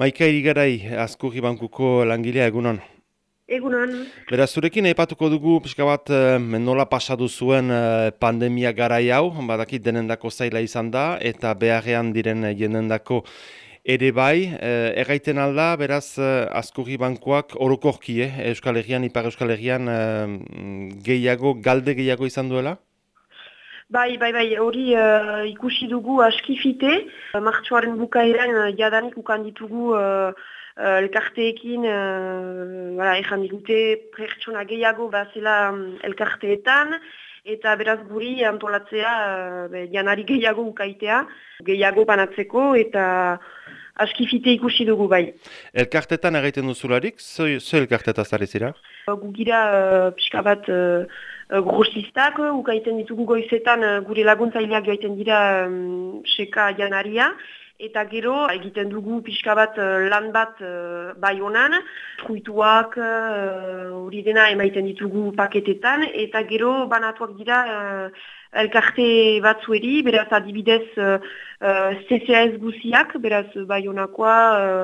Maika irigarai, azkurri bankuko langilea egunon. Egunon. Beraz, zurekin epatuko dugu pixka bat eh, nola pasatu zuen eh, pandemia garai hau, badakit denendako zaila izan da, eta beharrean diren jenendako ere bai, eh, erraiten alda, beraz, eh, azkurri bankuak orokorki, eh, Euskal Herrian, Ipar Euskal Herrian eh, gehiago, galde gehiago izan duela? Bai, bai, bai, hori uh, ikusi dugu askifite, uh, martxoaren bukaeran uh, jadanik ukan ditugu uh, uh, elkarteekin, uh, ezan digute pertsona gehiago bazela um, elkarteetan, eta beraz guri antolatzea uh, janari gehiago ukaitea, gehiago banatzeko, eta askifite ikusi dugu bai. Elkartetan egiten duzularik, zo, elkartetaz zira? Gugira uh, pixka bat... Uh, uh, grosistak, ukaiten ditugu goizetan uh, gure laguntzaileak gaiten dira um, seka janaria, eta gero egiten dugu pixka bat uh, lan bat uh, bai honan, truituak hori uh, dena emaiten ditugu paketetan, eta gero banatuak dira uh, elkarte batzueri, beraz adibidez uh, uh, CCS guziak, beraz bai honakoa,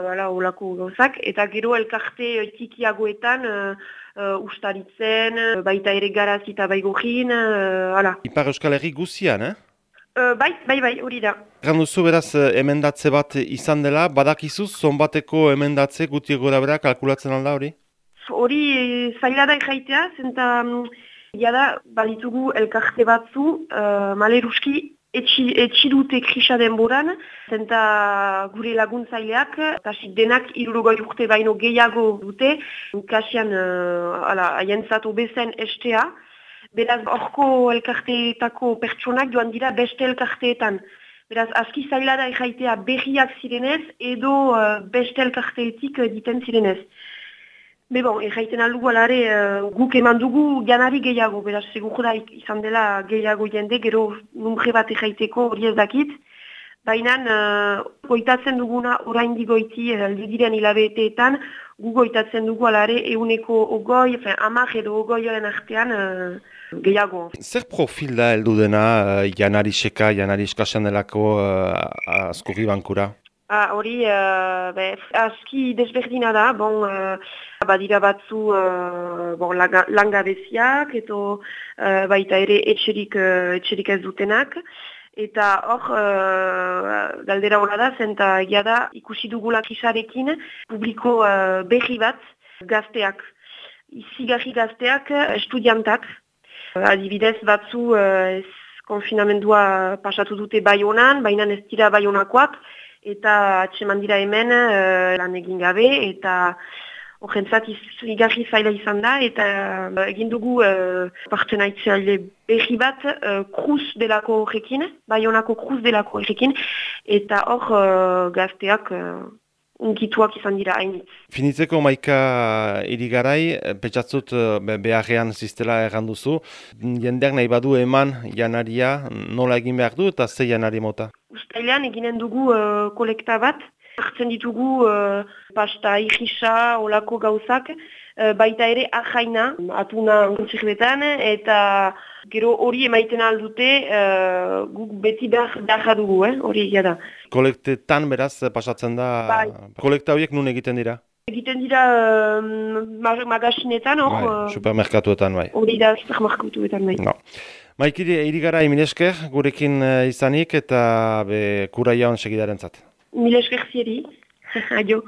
uh, olako gauzak, eta gero elkarte tikiagoetan uh, uh, ustaritzen, uh, baita ere garazita baigogin, uh, ala. Ipar Euskal Herri guzian, eh? Uh, bai, bai, bai, hori da. Ganduzu beraz emendatze bat izan dela, badakizuz, zonbateko emendatze gutiego da bera kalkulatzen alda hori? Hori zaila da jaitea, zenta um, jada balitugu elkarte batzu, uh, maleruski etxi dute krisa denboran, zenta gure laguntzaileak, eta denak irurugoi urte baino gehiago dute, kasian, uh, ala, aientzat obezen estea, beraz, orko elkarteetako pertsonak joan dira beste elkarteetan. Beraz, aski zaila da erraitea berriak zirenez, edo uh, beste elkarteetik diten zirenez. Be bon, erraiten aldugu alare uh, guk eman dugu janari gehiago, beraz, segur da izan dela gehiago jende, gero numre bat erraiteko hori ez dakit. Baina, uh, goitatzen duguna orain digoiti, aldi diren hilabeteetan, gu goitatzen dugu alare euneko ogoi, amak edo ogoioen artean uh, gehiago. Zer profil da heldu dena uh, janari seka, janari eskasen delako uh, askurri bankura? Ah, hori, uh, aski desberdina da, bon, uh, badira batzu uh, bon, langabeziak, eto uh, baita ere etxerik, uh, etxerik ez dutenak. Eta hor, uh, galdera hori da, zenta egia da, ikusi dugulak isarekin, publiko uh, berri bat gazteak. Izigarri gazteak, estudiantak. Adibidez batzu, uh, konfinamendua pasatu dute bai honan, baina ez dira bai honakoak, eta atseman dira hemen uh, lan egin gabe eta horrentzat igarri zaila izan da eta uh, egin dugu uh, partenaitzale berri bat uh, kruz delako horrekin, baionako kruz delako horrekin eta hor uh, gazteak uh, unkituak izan dira hainitz. Finitzeko maika irigarai, petxatzut beharrean ziztela erranduzu, jendeak nahi badu eman janaria nola egin behar du eta ze janari mota? Uztailean eginen dugu uh, kolekta bat, hartzen ditugu uh, pasta, irrisa, olako gauzak, uh, baita ere ahaina, atuna ontzirbetan, eta gero hori emaiten aldute uh, guk beti behar, behar dugu, eh? hori egia da. Kolektetan beraz pasatzen da, bai. kolekta horiek nun egiten dira? Egiten dira uh, magasinetan, hor? Bai, supermerkatuetan, bai. Hori da, supermerkatuetan, bai. No. Maikiri, irigara iminesker, gurekin izanik eta be, kura jaun segidaren zat. Milesker zieri, adio.